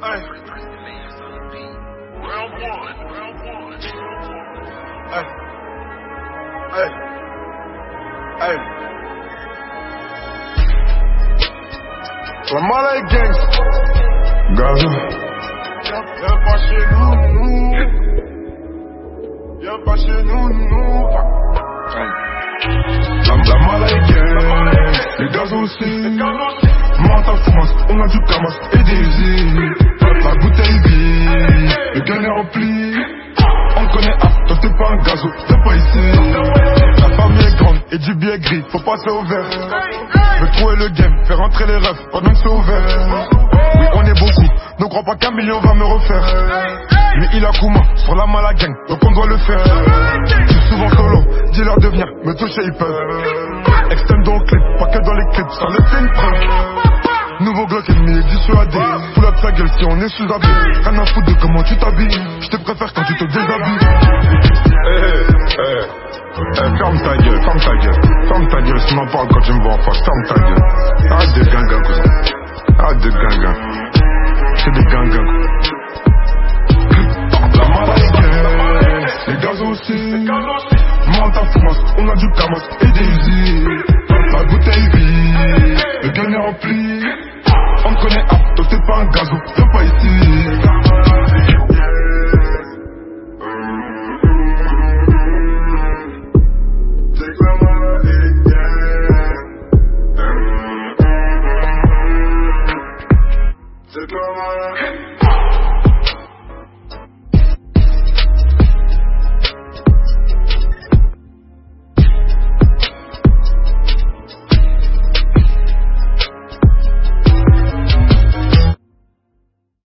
Hey. Round one. Round one. Hey. Hey. Hey. La mala gang. Gaza. Viens pas chez nous, nous. Viens pas chez nous, nous. La, la mala gang. Les gaz aussi. Monte à France, on a du camas est rempli. On connaît A, toi t'es pas un gazo, t'es pas ici. La famille est grande et du billet gris, faut passer au vert. Veux trouver le game, faire rentrer les rêves pendant que c'est ouvert. Oui, on est beaucoup, ne crois pas qu'un million va me refaire. Mais il a Kuma sur la mala donc on doit le faire. Je suis souvent solo, dis-leur de venir, me toucher ils peuvent. Extend dans le clip, pas que dans les clips, ça le fait une preuve. Dissuadé. Full up sa gueule si on est sous habillé Rien à foutre de comment tu t'habilles. Je te préfère quand tu te déshabilles. Eh eh eh ferme ta gueule, ferme ta gueule. Ferme ta gueule, si m'en parles quand tu me vois en face. Ferme ta gueule. Arrête de ganga cousin. Arrête de ganga. C'est des ganga. La maladie Les gaz aussi. Monte à on a du camas et des îles La bouteille vide Le gun est rempli C'est comme un